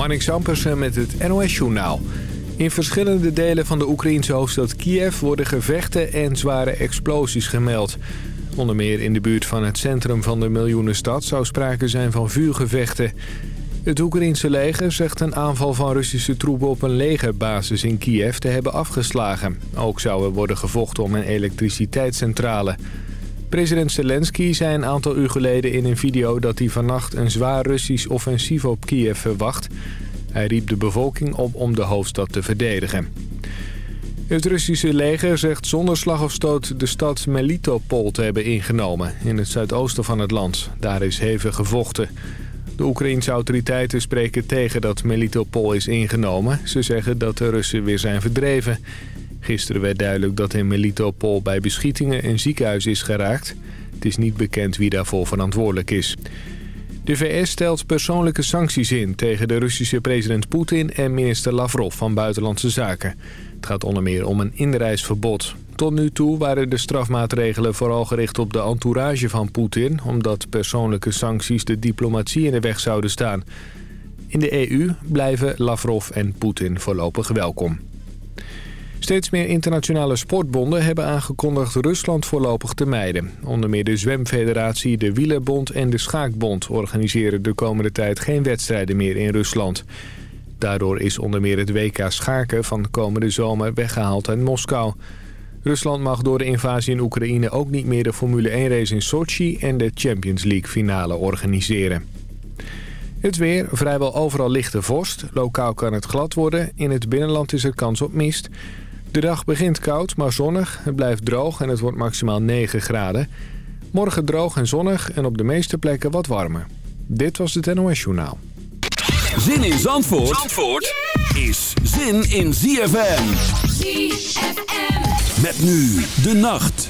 Marnik Sampersen met het NOS-journaal. In verschillende delen van de Oekraïense hoofdstad Kiev worden gevechten en zware explosies gemeld. Onder meer in de buurt van het centrum van de miljoenenstad zou sprake zijn van vuurgevechten. Het Oekraïense leger zegt een aanval van Russische troepen op een legerbasis in Kiev te hebben afgeslagen. Ook zou er worden gevochten om een elektriciteitscentrale. President Zelensky zei een aantal uur geleden in een video dat hij vannacht een zwaar Russisch offensief op Kiev verwacht. Hij riep de bevolking op om de hoofdstad te verdedigen. Het Russische leger zegt zonder slag of stoot de stad Melitopol te hebben ingenomen... in het zuidoosten van het land. Daar is hevig gevochten. De Oekraïense autoriteiten spreken tegen dat Melitopol is ingenomen. Ze zeggen dat de Russen weer zijn verdreven. Gisteren werd duidelijk dat in Melitopol bij beschietingen een ziekenhuis is geraakt. Het is niet bekend wie daarvoor verantwoordelijk is. De VS stelt persoonlijke sancties in tegen de Russische president Poetin en minister Lavrov van Buitenlandse Zaken. Het gaat onder meer om een inreisverbod. Tot nu toe waren de strafmaatregelen vooral gericht op de entourage van Poetin... omdat persoonlijke sancties de diplomatie in de weg zouden staan. In de EU blijven Lavrov en Poetin voorlopig welkom. Steeds meer internationale sportbonden hebben aangekondigd Rusland voorlopig te mijden. Onder meer de Zwemfederatie, de Wielerbond en de Schaakbond organiseren de komende tijd geen wedstrijden meer in Rusland. Daardoor is onder meer het WK schaken van komende zomer weggehaald uit Moskou. Rusland mag door de invasie in Oekraïne ook niet meer de Formule 1 race in Sochi en de Champions League finale organiseren. Het weer, vrijwel overal lichte vorst. Lokaal kan het glad worden. In het binnenland is er kans op mist. De dag begint koud, maar zonnig. Het blijft droog en het wordt maximaal 9 graden. Morgen droog en zonnig en op de meeste plekken wat warmer. Dit was het NOS Journaal. Zin in Zandvoort, Zandvoort is zin in ZFM. ZFM. Met nu de nacht.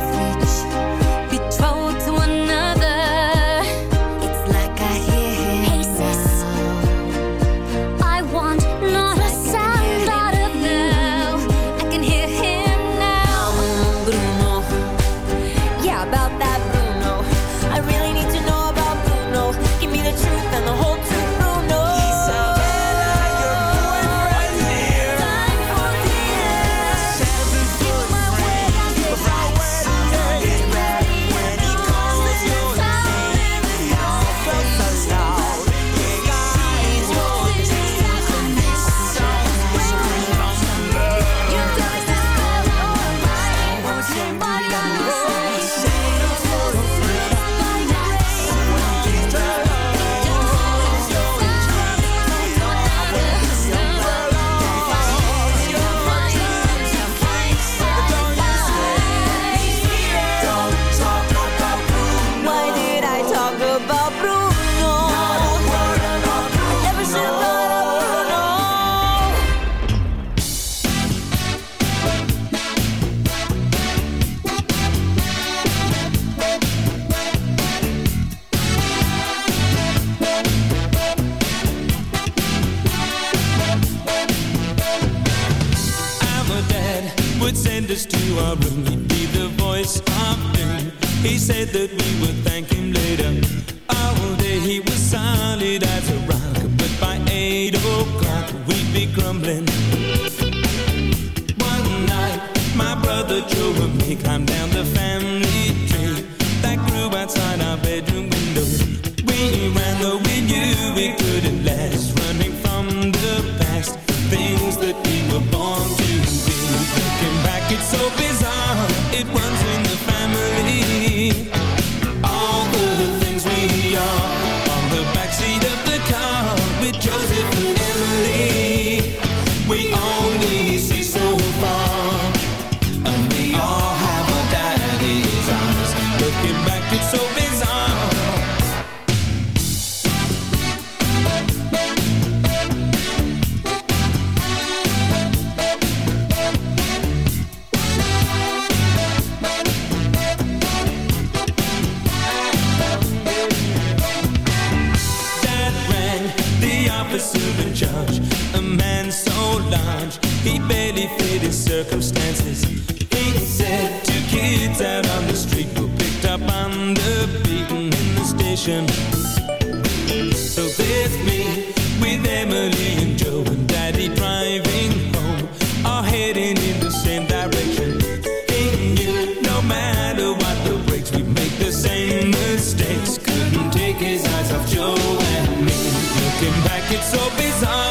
said that his eyes of Joe and me. Looking back, it's so bizarre.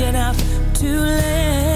enough to live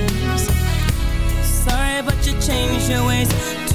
change your ways.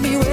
me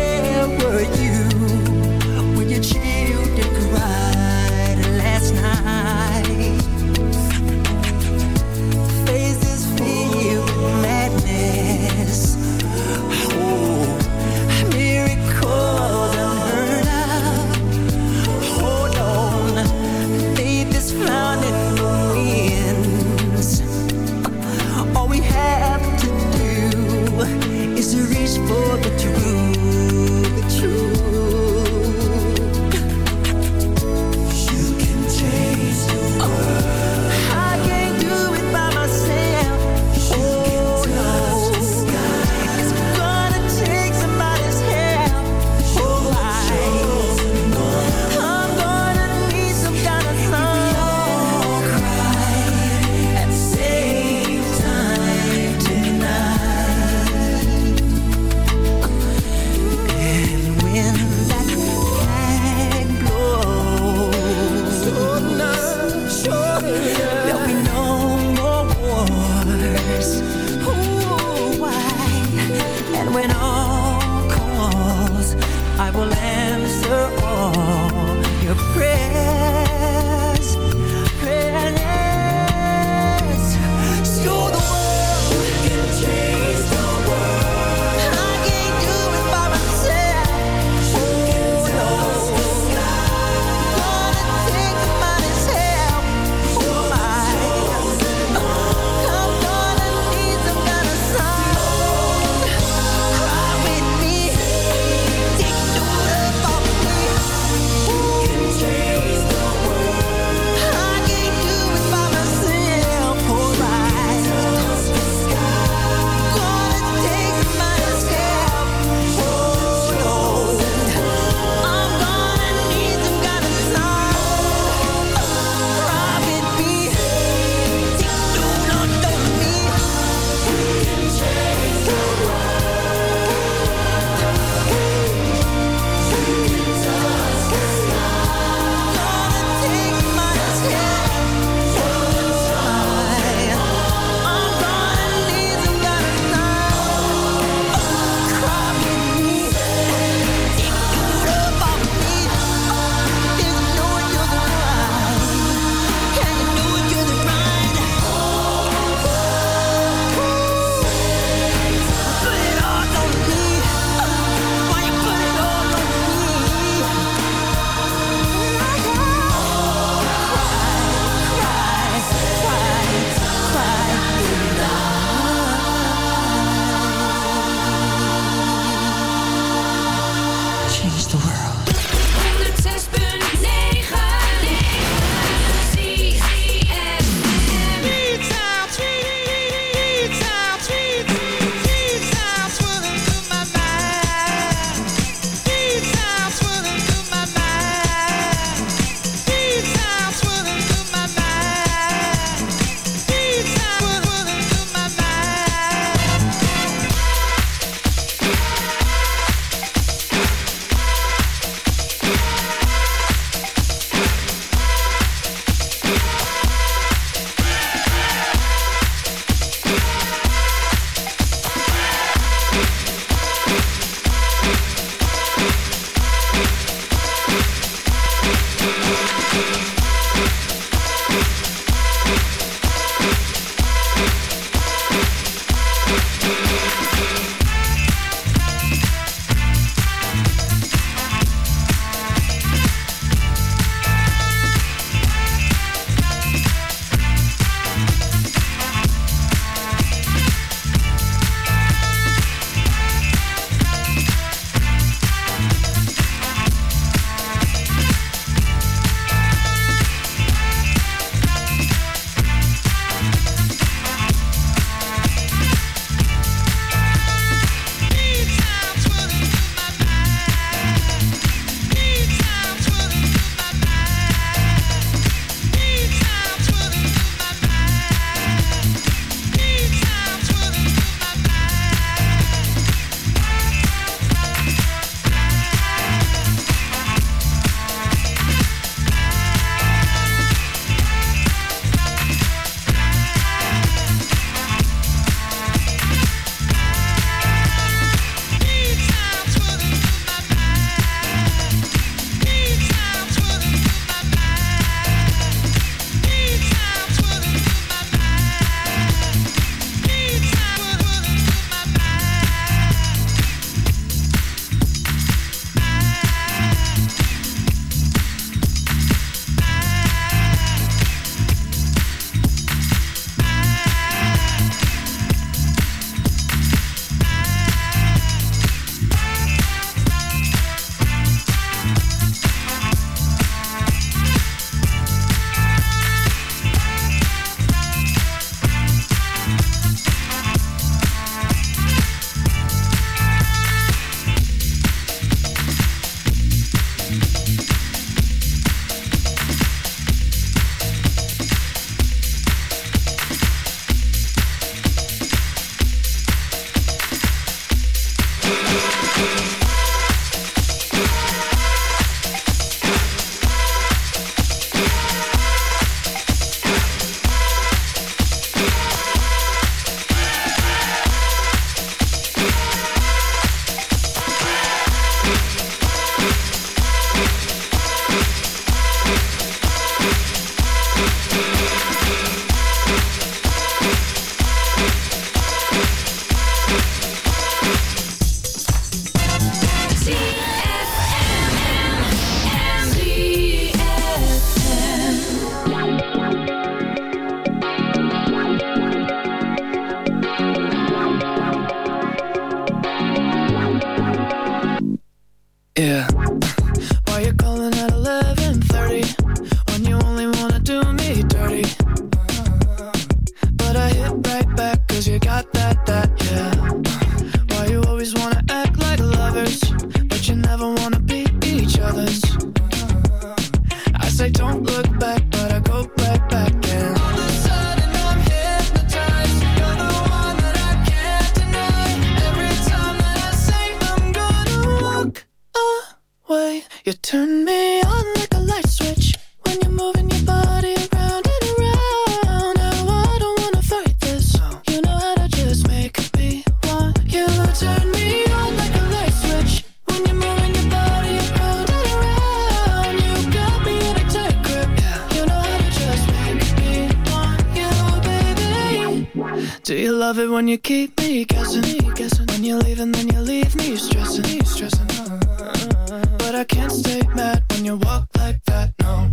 love it when you keep me guessing, guessing. When you leave and then you leave me stressing, me stressing. Uh, but I can't stay mad when you walk like that, no.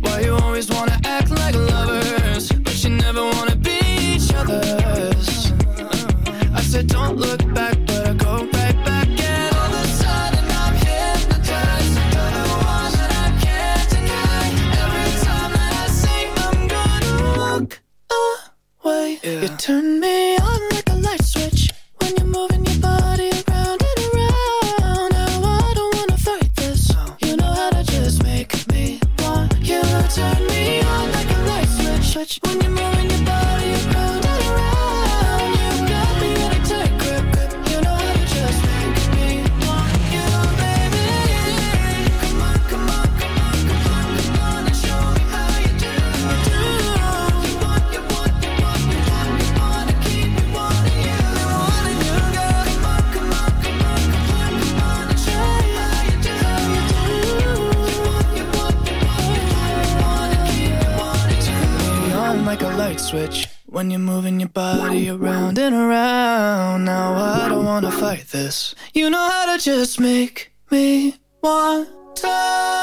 Why you always wanna act like lovers, but you never wanna be each other's? I said don't look back, but I go right back. turn me wanna fight this. You know how to just make me want to.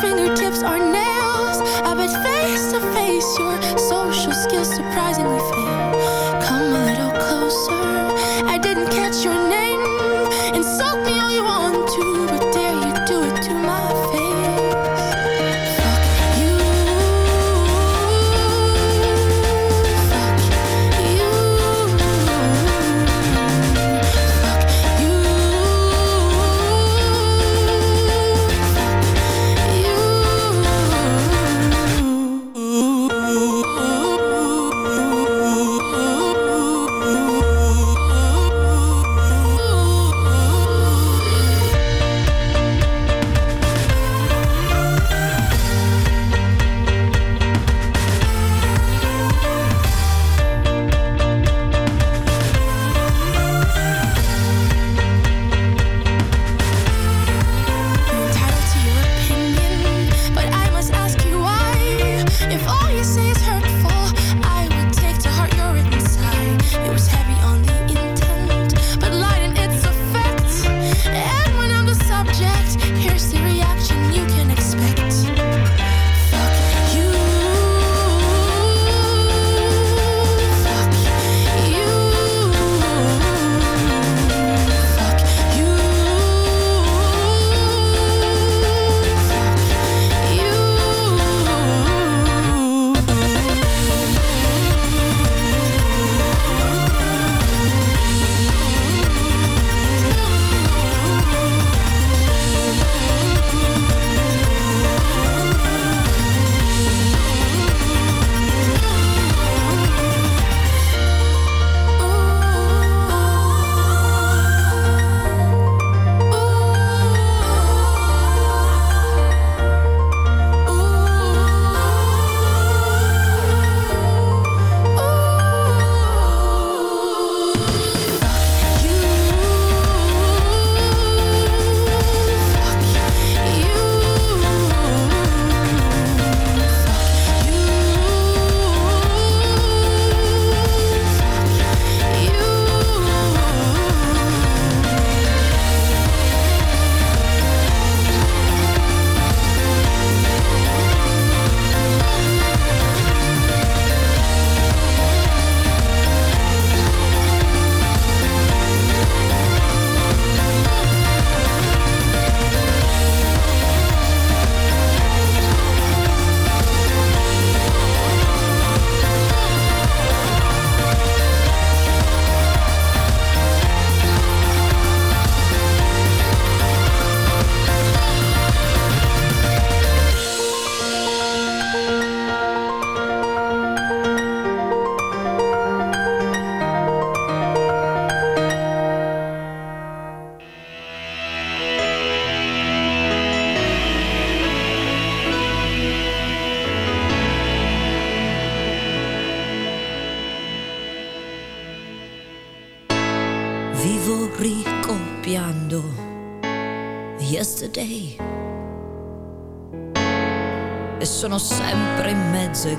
fingertips are nails. I bet face to face your social skills surprisingly fail. Come a little closer. I didn't catch your name.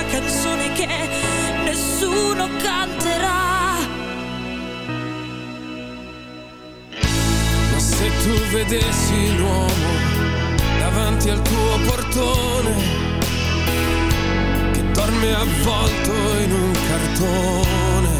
Una canzone che nessuno canterà. Ma se tu vedessi l'uomo davanti al tuo portone che dorme avvolto in un cartone.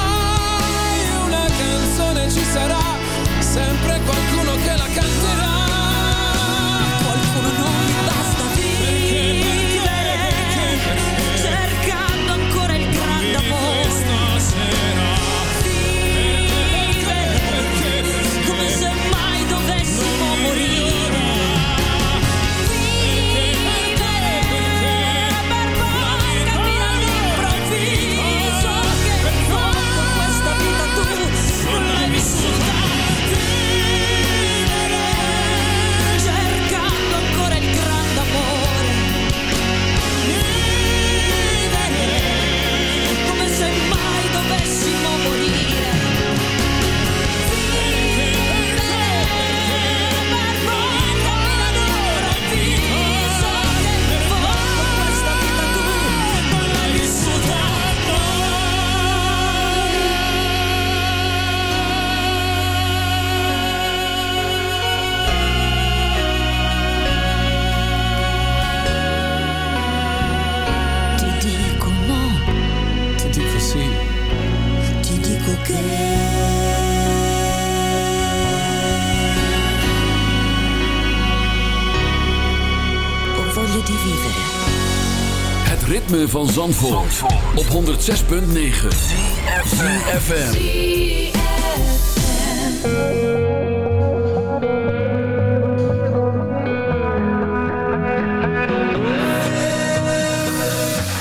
106.9 FM.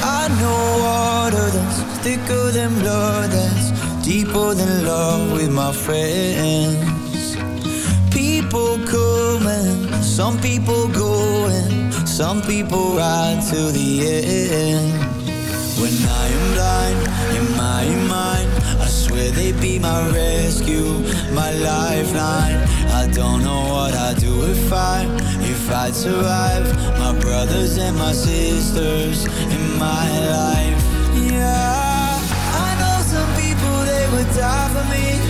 I know water that's thicker than blood, that's deeper than love with my friends. People coming, some people going, some people ride to the end. When I am blind in my mind, I swear they'd be my rescue, my lifeline. I don't know what I'd do if I, if I'd survive. My brothers and my sisters in my life. Yeah, I know some people they would die for me.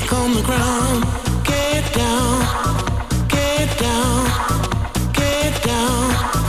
stuck on the ground. Get down, get down, get down.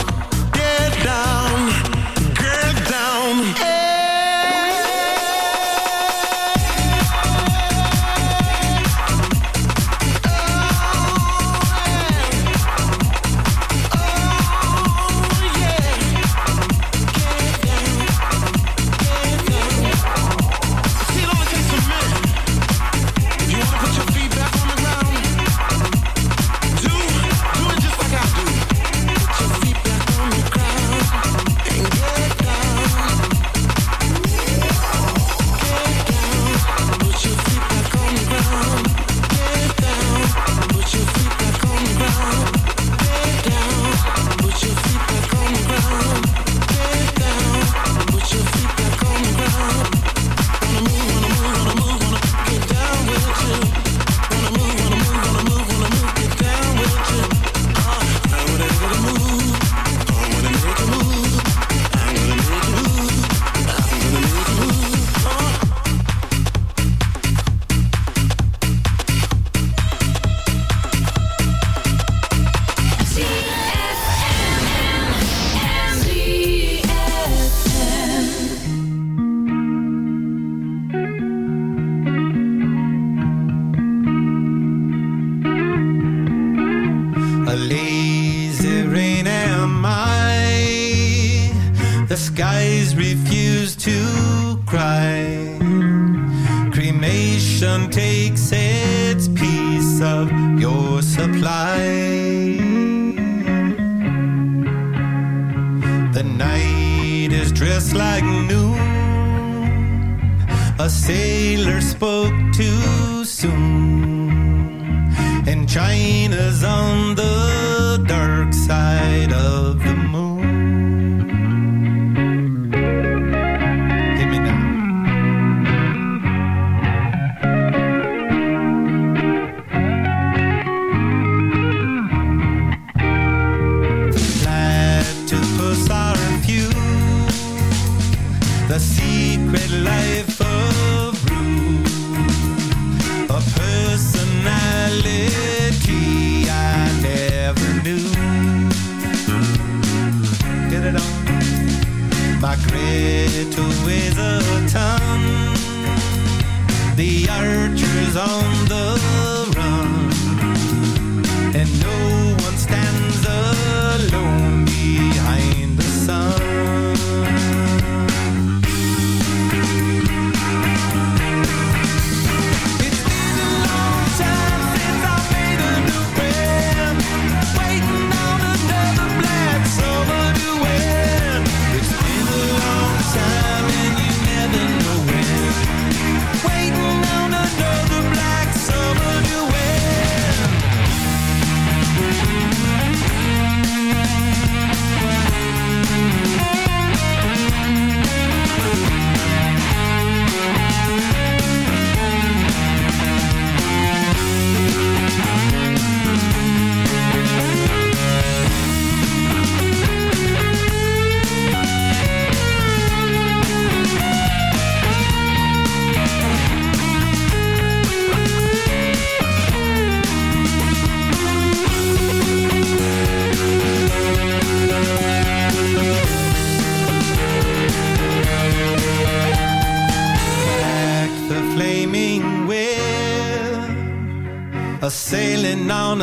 The night is dressed like noon. A sailor spoke too soon. And China's on the dark side of the on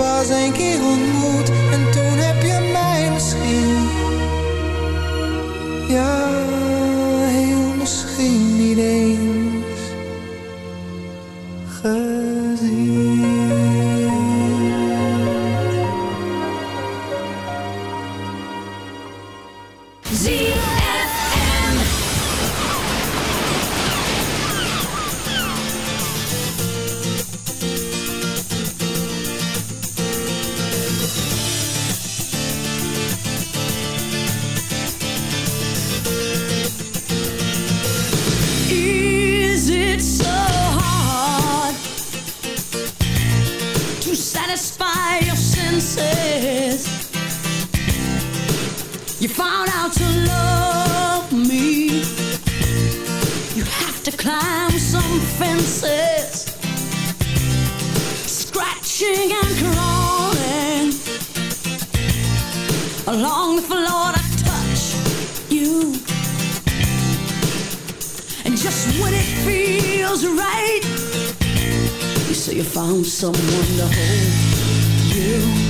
paz em que o So you found someone to hold you.